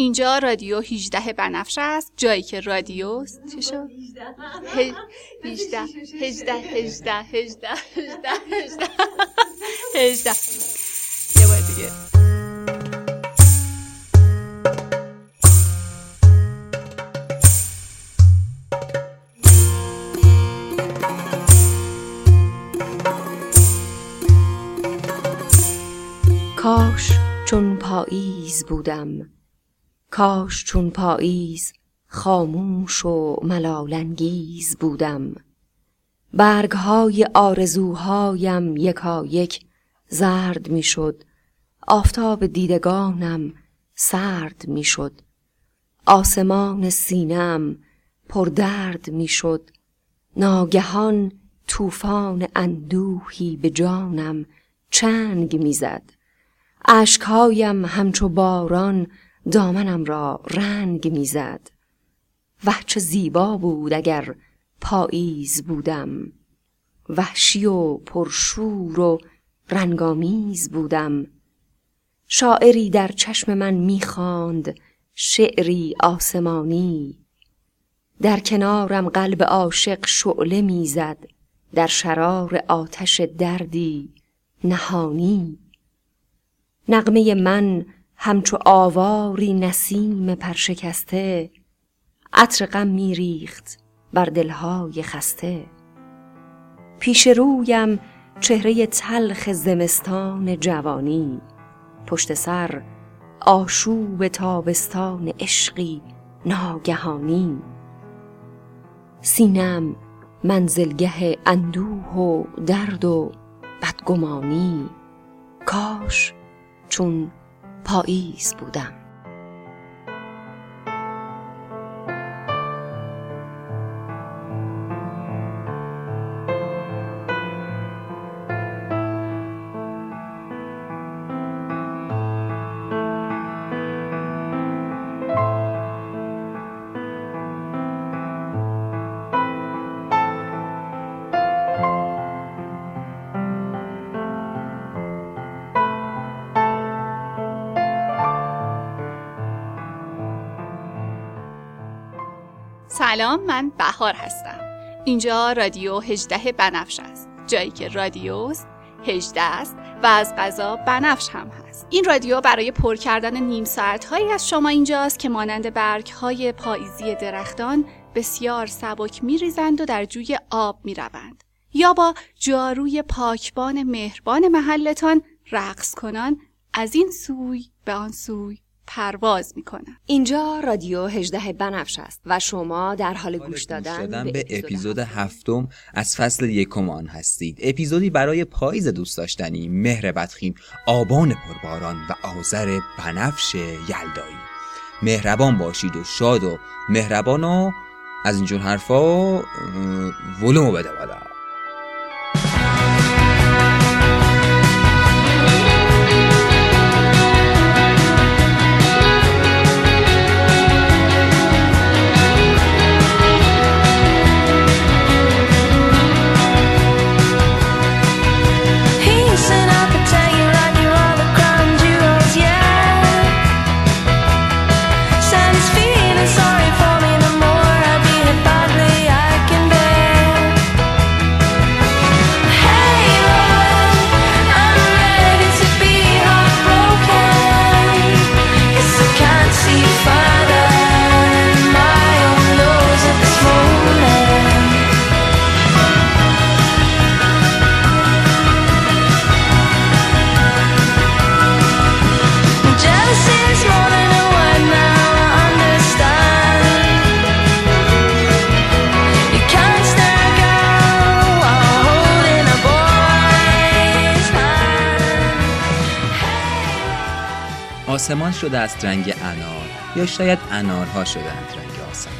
اینجا رادیو 18 بنفش است. جایی که رادیو چی شد؟ 18 18 18 18 18 18 یه بار دیگه. کاش چون پاییز بودم. کاش چون پاییز خاموش و ملالانگیز بودم. برگهای آرزوهایم یکایک زرد می‌شد. آفتاب دیدگانم سرد می‌شد. آسمان سینم پر درد می‌شد. ناگهان طوفان اندوهی به جانم چنگ می‌زد. اشکهایم همچو باران دامنم را رنگ می‌زد. وه چه زیبا بود اگر پاییز بودم. وحشی و پرشور و رنگامیز بودم. شاعری در چشم من می‌خواند شعری آسمانی. در کنارم قلب عاشق شعله می‌زد. در شرار آتش دردی نهانی. نغمه من همچو آواری نسیم پرشکسته عطر غم میریخت بر دلهای خسته. پیش رویم چهره تلخ زمستان جوانی پشت سر آشوب تابستان عشقی ناگهانی. سینم منزلگه اندوه و درد و بدگمانی. کاش چون پاییز بودم. سلام من بهار هستم. اینجا رادیو 18 بنفش است. جایی که رادیوست 18 است و از غذا بنفش هم هست. این رادیو برای پر کردن نیم ساعت هایی از شما اینجاست که مانند برگ های پاییزی درختان بسیار سبک می ریزند و در جوی آب می روند. یا با جاروی پاکبان مهربان محلتان رقص کنان از این سوی به آن سوی. پرواز می‌کنم. اینجا رادیو 18 بنفش است و شما در حال گوش دادن, به اپیزود هفتم. از فصل یکم آن هستید. اپیزودی برای پاییز دوست داشتنی مهر بدخیم آبان پرباران و آذر بنفش یلدایی. مهربان باشید و شاد و مهربان و از اینجور حرفا ولومو بده بالا. شده از رنگ انار یا شاید انارها شده از رنگ آسمان.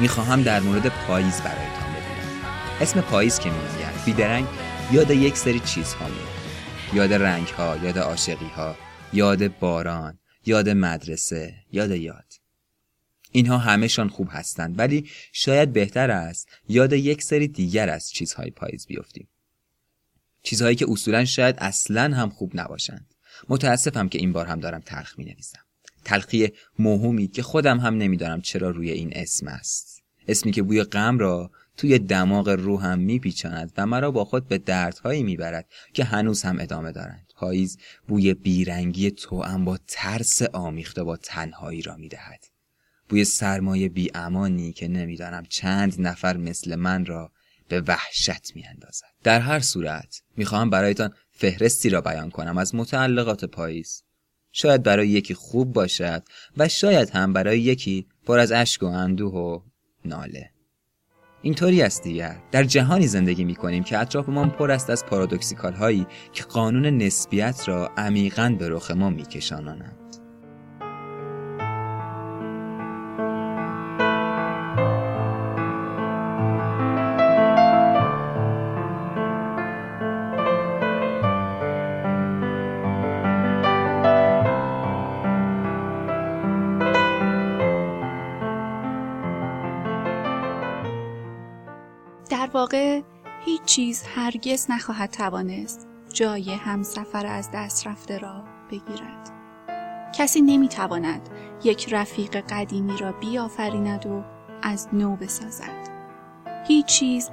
می‌خواهم در مورد پاییز برایتان بگویم. اسم پاییز که میآید بیدرنگ یاد یک سری چیزها میاد یاد رنگ ها یاد عاشقی ها یاد باران یاد مدرسه یاد یاد. اینها همهشان خوب هستند ولی شاید بهتر است یاد یک سری دیگر از چیزهای پاییز بیفتیم. چیزهایی که اصولا شاید اصلا هم خوب نباشند. متاسفم که این بار هم دارم تلخ می نویسم تلخی موهومی که خودم هم نمی‌دانم چرا روی این اسم است. اسمی که بوی غم را توی دماغ روحم میپیچاند و مرا با خود به دردهایی می‌برد که هنوز هم ادامه دارند. پاییز بوی بیرنگی توام با ترس آمیخته با تنهایی را می‌دهد. بوی سرمایه بیامانی که نمی‌دانم چند نفر مثل من را به وحشت میاندازد. در هر صورت می‌خواهم برایتان فهرستی را بیان کنم از متعلقات پاییز. شاید برای یکی خوب باشد و شاید هم برای یکی پر از اشک و اندوه و ناله. اینطوری است دیگر. در جهانی زندگی می کنیم که اطرافمان پر است از پارادوکسیکال هایی که قانون نسبیت را عمیقا به رخ ما میکشانانند. چیز هرگز نخواهد توانست جای همسفر از دست رفته را بگیرد. کسی نمی‌تواند یک رفیق قدیمی را بیافریند و از نو بسازد. هیچ چیز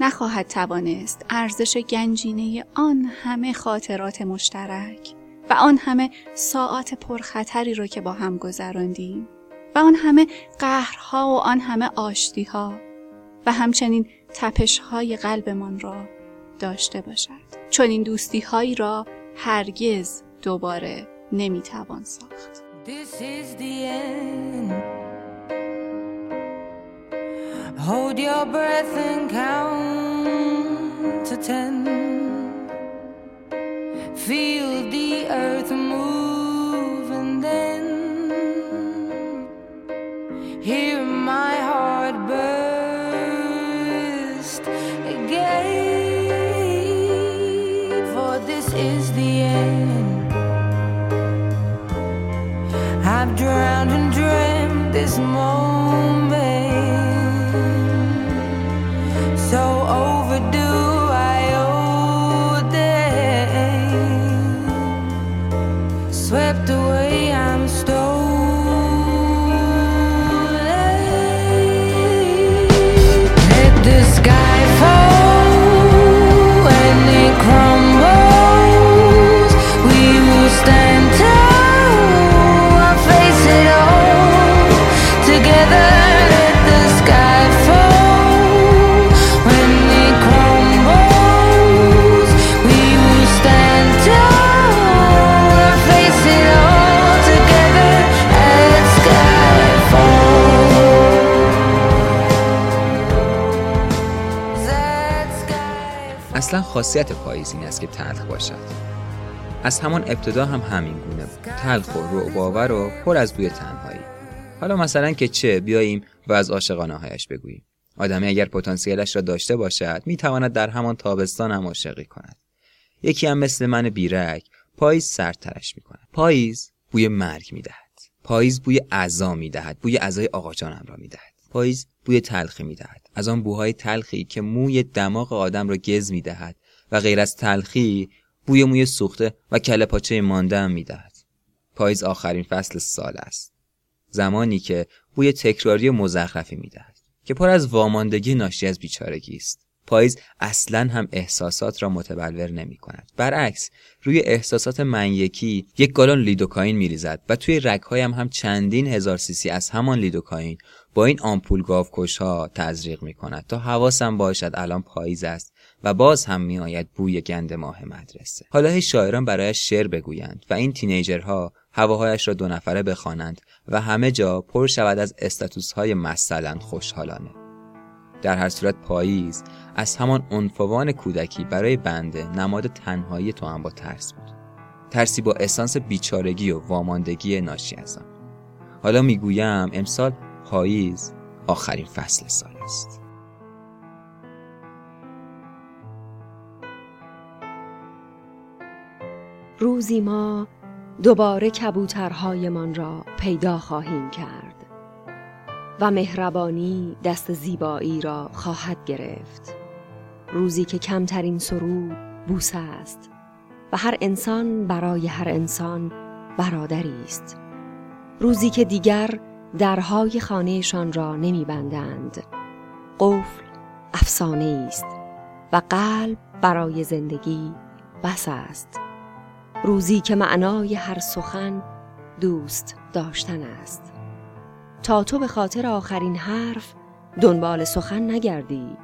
نخواهد توانست ارزش گنجینه آن همه خاطرات مشترک و آن همه ساعات پرخطری را که با هم گذراندیم و آن همه قهرها و آن همه آشتیها و همچنین تپش های قلبمان را داشته باشد چون این دوستی هایی را هرگز دوباره نمی‌توان ساخت This is the end. Hold your breath and count to ten. Feel the earth move and then hear around and dream this morning. خاصیت پاییز این است که تلخ باشد. از همان ابتدا هم همین گونه بود. تلخ و رعباور و پر از بوی تنهایی. حالا مثلا که چه بیاییم و از عاشقانه هایش بگوییم. آدمی اگر پتانسیلش را داشته باشد می‌تواند در همان تابستان هم عاشقی کند. یکی هم مثل من بیرک پاییز سرترش می‌کند. پاییز بوی مرگ می‌دهد. پاییز بوی عزا می‌دهد. بوی عزای آقاجانم را می‌دهد. پاییز بوی تلخی می‌دهد. از آن بوهای تلخی که موی دماغ آدم را گز می‌دهد. و غیر از تلخی بوی موی سوخته و کله پاچه مانده هم می‌دهد. پاییز آخرین فصل سال است. زمانی که بوی تکراری مزخرفی می‌دهد که پر از واماندگی ناشی از بیچارگی است. پاییز اصلا هم احساسات را متبلور نمی کند برعکس روی احساسات من یکی یک گالون لیدوکاین می ریزد و توی رگهایم هم چندین هزار سیسی از همان لیدوکاین با این آمپول گاوکش ها تزریق می کند تا حواسم باشد الان پاییز است و باز هم می آید بوی گند ماه مدرسه. حالا هی شاعران برایش شعر بگویند و این تینیجرها هواهایش را دو نفره بخوانند و همه جا پر شود از استاتوس های مثلا خوشحالانه. در هر صورت پاییز از همان عنفوان کودکی برای بنده نماد تنهایی تو هم با ترس بود. ترسی با اسانس بیچارگی و واماندگی ناشی از آن. حالا می‌گویم امسال پاییز آخرین فصل سال است. روزی ما دوباره کبوترهایمان را پیدا خواهیم کرد و مهربانی دست زیبایی را خواهد گرفت. روزی که کمترین سرود بوسه است و هر انسان برای هر انسان برادری است. روزی که دیگر درهای خانهشان را نمی بندند قفل افسانه است و قلب برای زندگی بس است. روزی که معنای هر سخن دوست داشتن است. تا تو به خاطر آخرین حرف دنبال سخن نگردی.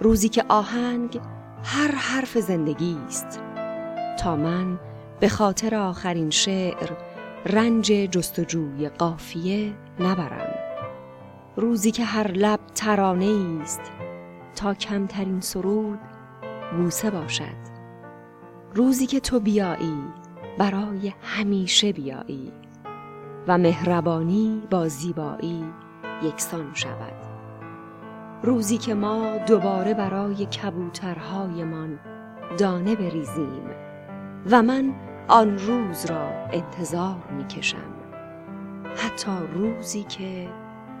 روزی که آهنگ هر حرف زندگی است. تا من به خاطر آخرین شعر رنج جستجوی قافیه نبرم. روزی که هر لب ترانه است. تا کمترین سرود بوسه باشد. روزی که تو بیایی برای همیشه بیایی. و مهربانی با زیبایی یکسان شود. روزی که ما دوباره برای کبوترهایمان دانه بریزیم و من آن روز را انتظار می کشم حتی روزی که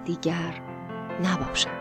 دیگر نباشم.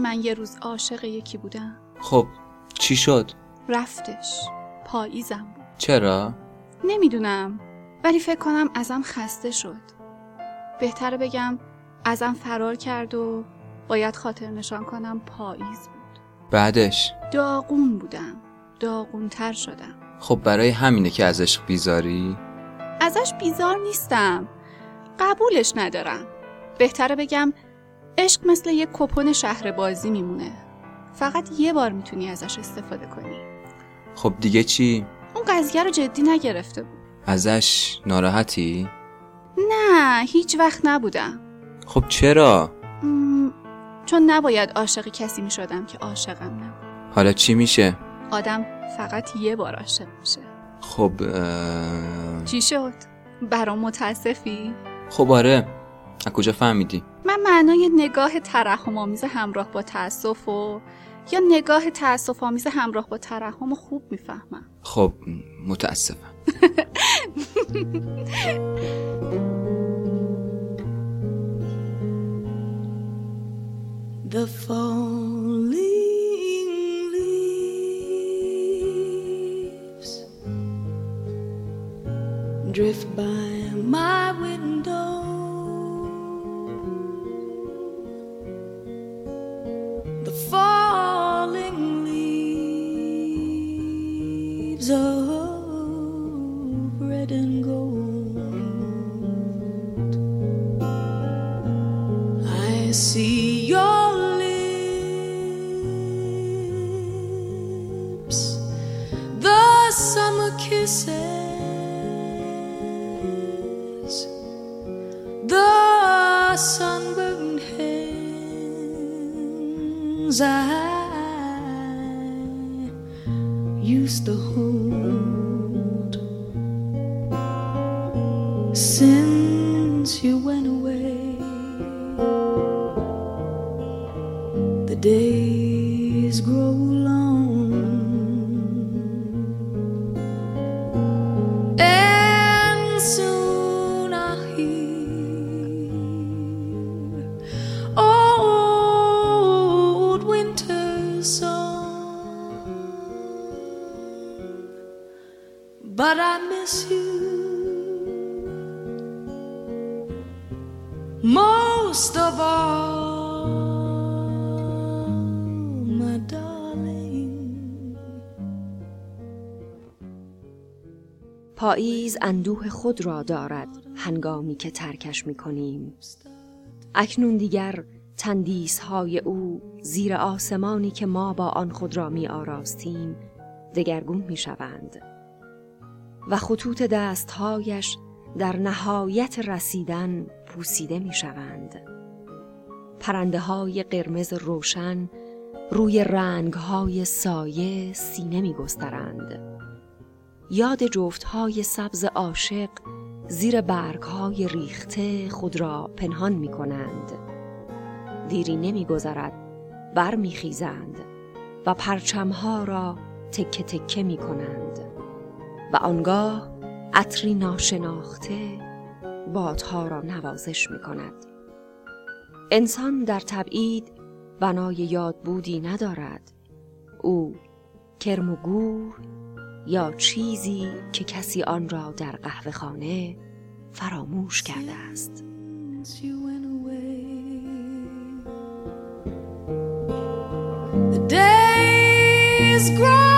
می‌دونی من یه روز عاشق یکی بودم؟ خب چی شد؟ رفتش. پاییزم بود. چرا؟ نمی‌دونم ولی فکر کنم ازم خسته شد. بهتره بگم ازم فرار کرد و باید خاطر نشان کنم پاییز بود. بعدش؟ داغون بودم. داغونتر شدم. خب برای همینه که از عشق بیزاری؟ ازش بیزار نیستم. قبولش ندارم. بهتره بگم عشق مثل یک کپون شهر بازی میمونه فقط یه بار می‌تونی ازش استفاده کنی خب دیگه چی؟ اون قضیه رو جدی نگرفته بود ازش ناراحتی؟ نه هیچ وقت نبودم خب چرا؟ م، چون نباید عاشق کسی می‌شدم که عاشقم نبود حالا چی میشه؟ آدم فقط یه بار عاشق میشه خب اه... چی شد؟ برام متاسفی؟ خب آره از کجا فهمیدی؟ من معنای نگاه ترحم آمیز همراه با تأسف و یا نگاه تأسف آمیز همراه با ترحم رو خوب می‌فهمم خب متاسفم The falling leaves drift by my window. Days grow long, and soon I'll hear old winter's song. But I miss you most of all. پاییز اندوه خود را دارد هنگامی که ترکش می کنیم اکنون دیگر تندیس های او زیر آسمانی که ما با آن خود را می آراستیم دگرگون می شوند و خطوط دستهایش در نهایت رسیدن پوسیده می شوند پرنده های قرمز روشن روی رنگ های سایه سینه می گسترند. یاد جفت های سبز عاشق زیر برگ های ریخته خود را پنهان می کنند. دیری نمی گذرد بر می خیزند و پرچمها را تکه تکه می کنند و آنگاه عطری ناشناخته بادها را نوازش می کند. انسان در تبعید بنای یادبودی ندارد او کرم و گور یا چیزی که کسی آن را در قهوه خانه فراموش کرده است. The days grow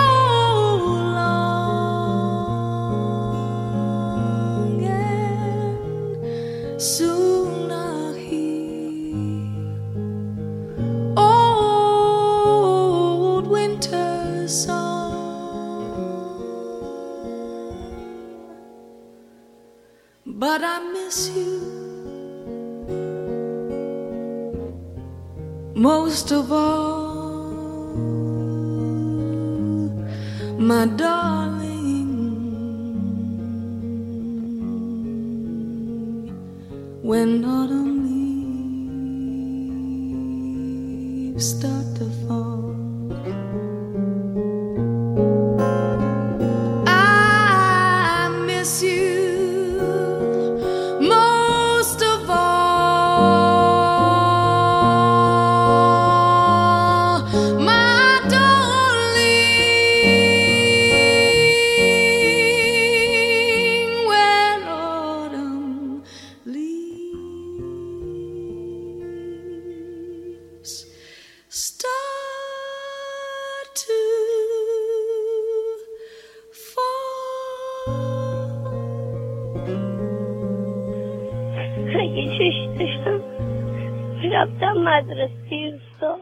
مدرسه روستا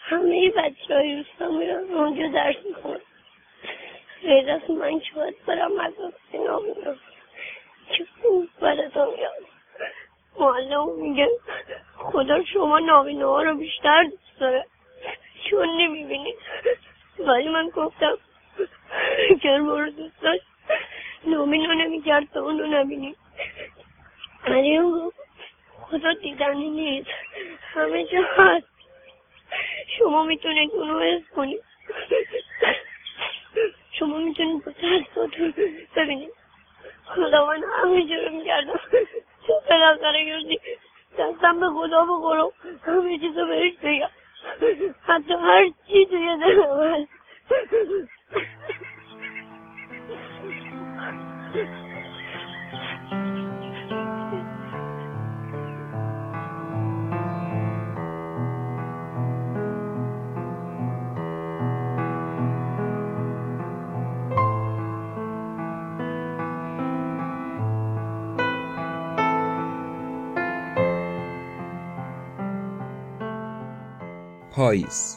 همه بچه های روستا میرن اونجا درس می‌خونن. غیر از من که باید برم مدرسه نامینا که خوب براتون میاد معلم میگه خدا شما نابینا ها رو بیشتر دوست داره. چون نمی‌بینید ولی من گفتم اگر ما رو دوست داشت نابینا نمی‌کرد تا اونو نبینیم ولی اون گفت خدا دیدنی نیست. همه جا هست. شما می‌تونید اونو حس کنید. شما می‌تونید با ترساتون ببینید. خدا من همه جا رو می‌کردم تو بالاخره گردی دستم به خدا بخورم همه چیز رو بهش بگم. حتی هر چی توی دلم هست. پاییز.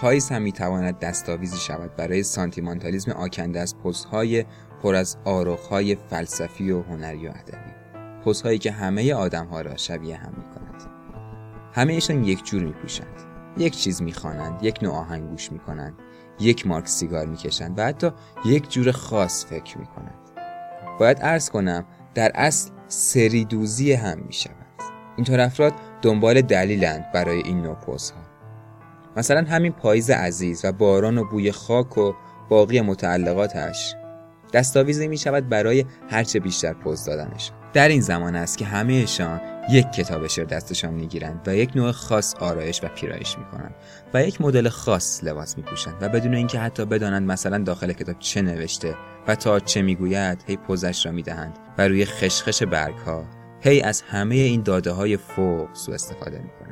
پاییز هم می‌تواند دستاویزی شود برای سانتیمانتالیزم آکنده از پستهای پر از آروخهای فلسفی و هنری و ادبی. پستهایی که همه آدمها را شبیه هم می‌کند. همهشان یک جور میپوشند. یک چیز می‌خوانند یک نوع آهنگ گوش می‌کنند یک مارک سیگار می‌کشند و حتی یک جور خاص فکر می‌کنند. باید عرض کنم در اصل سریدوزی هم می‌شود. اینطور افراد دنبال دلیلند برای این نوع پستها. مثلا همین پاییز عزیز و باران و بوی خاک و باقی متعلقاتش. دستاویزی می شود برای هرچه بیشتر پوز دادنشان در این زمان است که همهشان یک کتاب شعر دستشان می‌گیرند و یک نوع خاص آرایش و پیرایش می‌کنند و یک مدل خاص لباس میپوشند و بدون اینکه حتی بدانند مثلا داخل کتاب چه نوشته و تا چه می‌گوید هی پوزش را می‌دهند و روی خشخش برگ ها هی از همه این داده های فوق سوء استفاده می‌کنند.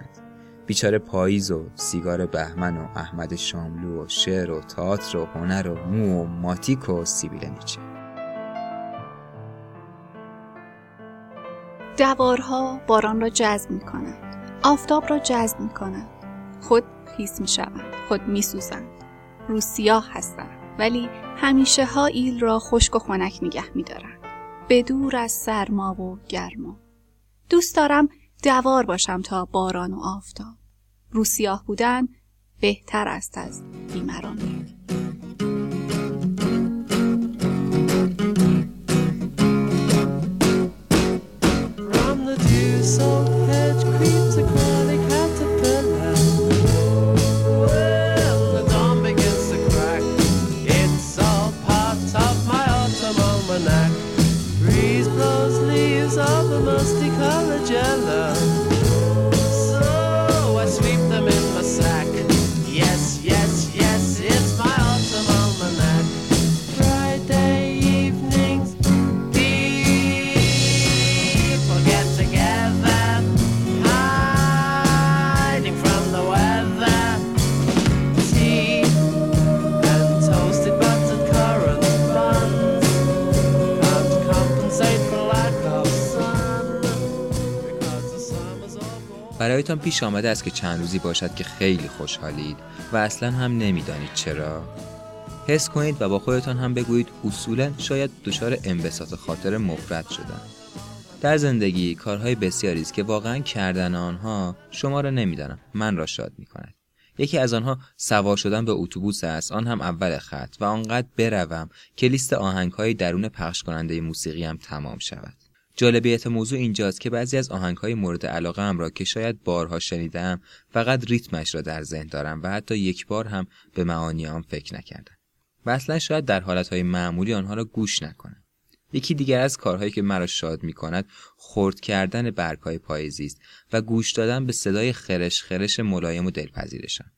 بیچاره پاییز و سیگار بهمن و احمد شاملو و شعر و تئاتر و هنر و مو و ماتیک و سیبیل نیچه. دوارها باران را جذب می کنند آفتاب را جذب می کنند خود خیس می شوند خود می سوزند رو سیاه هستند. ولی همیشه ها ایل را خشک و خنک نگه می دارند به دور از سرما و گرما. دوست دارم دوار باشم تا باران و آفتاب. رو سیاه بودن بهتر است از بیمرانی. Of the musty colored jello. برایتان پیش آمده است که چند روزی باشد که خیلی خوشحالید و اصلا هم نمی‌دانید چرا. حس کنید و با خودتان هم بگویید اصولا شاید دچار انبساط خاطر مفرد شدن در زندگی کارهای بسیاری است که واقعا کردن آنها شما را نمی‌دانم من را شاد می کند یکی از آنها سوار شدن به اتوبوس است. آن هم اول خط و آنقدر بروم که لیست آهنگهای درون پخش کننده موسیقی هم تمام شود. جالبیت موضوع اینجاست که بعضی از آهنگهای مورد علاقه هم را که شاید بارها شنیدم فقط ریتمش را در ذهن دارم و حتی یک بار هم به معانی آن فکر نکردم. و اصلا شاید در حالتهای معمولی آنها را گوش نکنم. یکی دیگر از کارهایی که مرا شاد می کند خرد کردن برگهای پاییزی است و گوش دادن به صدای خرش خرش ملایم و دلپذیرشان.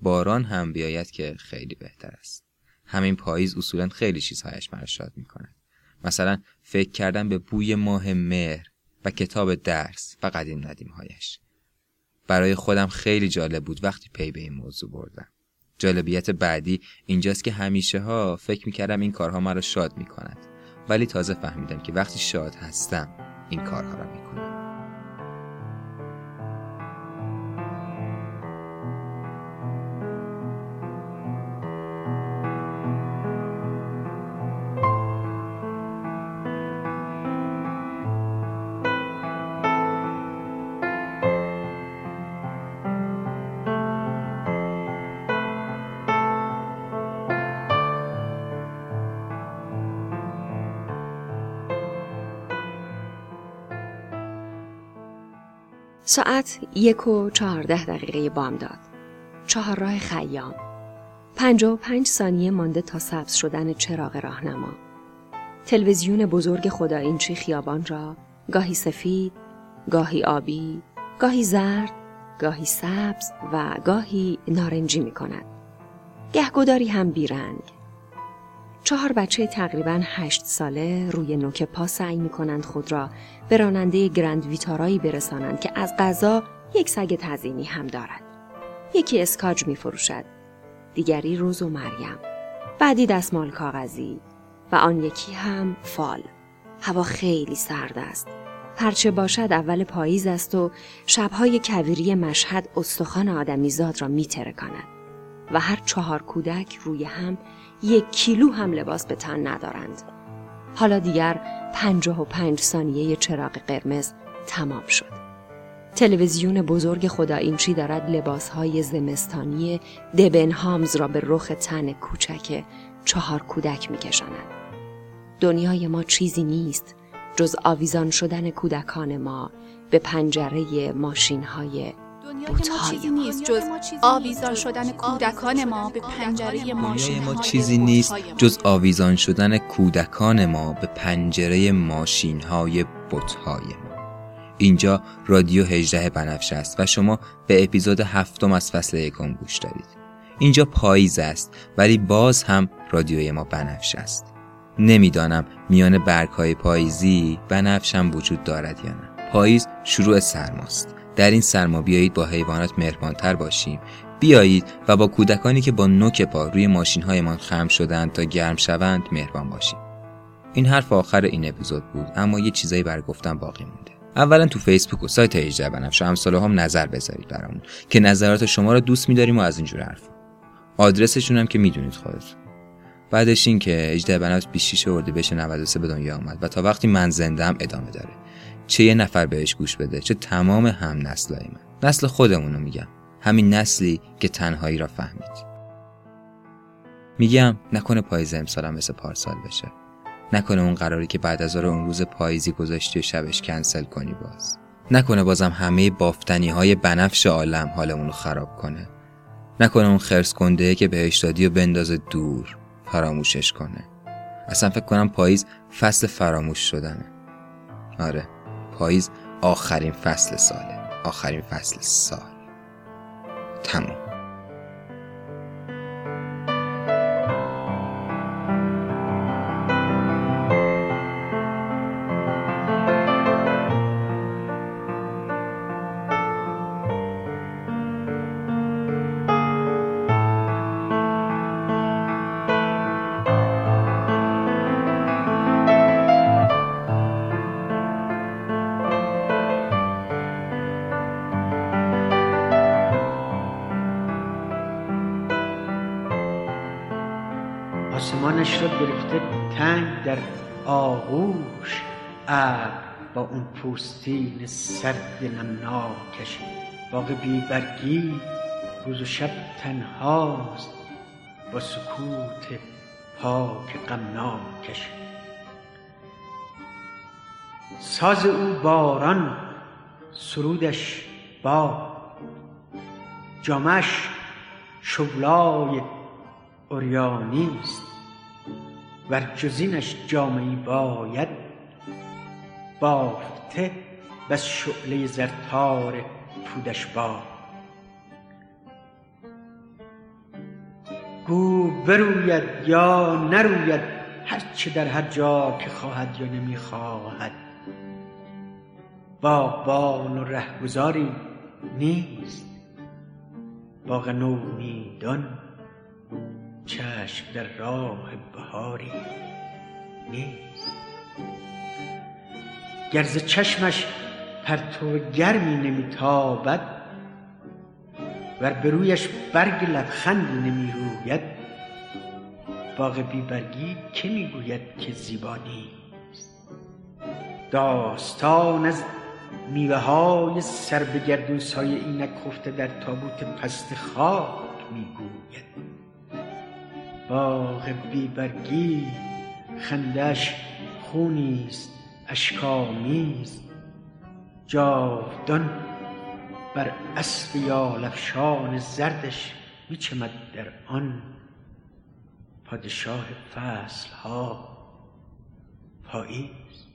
باران هم بیاید که خیلی بهتر است. همین پاییز اصولا خیلی چیزهایش مرا شاد می کند مثلا فکر کردن به بوی ماه مهر و کتاب درس و قدیم هایش برای خودم خیلی جالب بود وقتی پی به این موضوع بردم. جالبیت بعدی اینجاست که همیشه ها فکر می‌کردم این کارها مرا شاد می‌کند. ولی تازه فهمیدم که وقتی شاد هستم این کارها را می‌کنم. ساعت یک و چهارده دقیقه بامداد. چهار راه خیام. پنجاه و پنج ثانیه مانده تا سبز شدن چراغ راهنما. تلویزیون بزرگ خداینچی خیابان را گاهی سفید، گاهی آبی، گاهی زرد، گاهی سبز و گاهی نارنجی می کند. گهگداری هم بیرنگ. چهار بچه تقریبا هشت ساله روی نوک پا سعی می کنند خود را به راننده گرند ویتارایی برسانند که از غذا یک سگ تزینی هم دارد. یکی اسکاج می فروشد. دیگری روز و مریم. بعدی دستمال کاغذی و آن یکی هم فال. هوا خیلی سرد است. هرچه باشد اول پاییز است و شبهای کویری مشهد استخوان آدمیزاد را می ترکاند. و هر چهار کودک روی هم یک کیلو هم لباس به تن ندارند. حالا دیگر پنجاه و پنج ثانیه چراغ قرمز تمام شد. تلویزیون بزرگ خداینچی دارد لباسهای زمستانی دبن هامز را به رخ تن کوچک چهار کودک میکشاند. دنیای ما چیزی نیست جز آویزان شدن کودکان ما به پنجره ماشین های ما چیزی. نیست جز آویزان شدن کودکان ما به پنجره ماشین دنیای ما چیزی نیست جز آویزان شدن کودکان ما به پنجره ماشین های بتهای ما. اینجا رادیو 18 بنفش است و شما به اپیزود هفتم از فصل یکم گوش دارید. اینجا پاییز است ولی باز هم رادیوی ما بنفش است. نمی‌دانم میان برگهای پاییزی بنفش هم وجود دارد یا نه. پاییز شروع سرماست. در این سرما بیایید با حیوانات مهربانتر باشیم. بیایید و با کودکانی که با نوک پا روی ماشین هایمان خم شدند تا گرم شوند مهربان باشیم این حرف آخر این اپیزود بود اما یه چیزایی برای گفتن باقی مونده. اولا تو فیسبوک و سایت هجده بنفش و امثال هم نظر بذارید برامون که نظرات شما رو دوست میداریم و از اینجور حرف آدرسشون هم که می‌دونید خودتون. بعدش این که هجده بنفش 26 اردیبهشت 93 به دنیا آمد و تا وقتی من زندم ادامه داره. چه یه نفر بهش گوش بده چه تمام هم نسلای من. نسل خودمونو میگم. همین نسلی که تنهایی را فهمید. میگم نکنه پاییز امسالم مثل پارسال بشه. نکنه اون قراری که بعد از اون روز پاییزی گذاشتی و شبش کنسل کنی باز. نکنه بازم همه بافتنی های بنفش عالم حالمون رو خراب کنه. نکنه اون خرس کنده که بهش دادی و بندازه دور فراموشش کنه. اصلا فکر کنم پاییز فصل فراموش شدنه. آره. پاییز آخرین فصل ساله. آخرین فصل سال. تموم. را گرفته تنگ در آغوش ابر با اون پوستین سرد نمناکش. باغ بیبرگی روز و شب تنهاست با سکوت پاک غمناکش. ساز او باران سرودش با. جامش شغلای اوریانی است ور جزینش جامعی باید بافته بس شعله زرتار پودش با. گو بروید یا نروید هرچه در هر جا که خواهد یا نمی‌خواهد باغبان و رهگذاری نیست باغ نومیدان چشم در راه بهاری نیست. گر ز چشمش پرتو گرمی نمیتابد ور به رویش برگ لبخندی نمی‌روید باغ بیبرگی که می‌گوید که زیبا نیست؟ داستان از میوه های سر به گردون سایه اینک خفته در تابوت پست خاک می‌گوید. باغ بیبرگی خندش خونی است اشکآمیز جاودان بر اسب یال افشان زردش میچمد در آن. پادشاه فصل ها پاییز.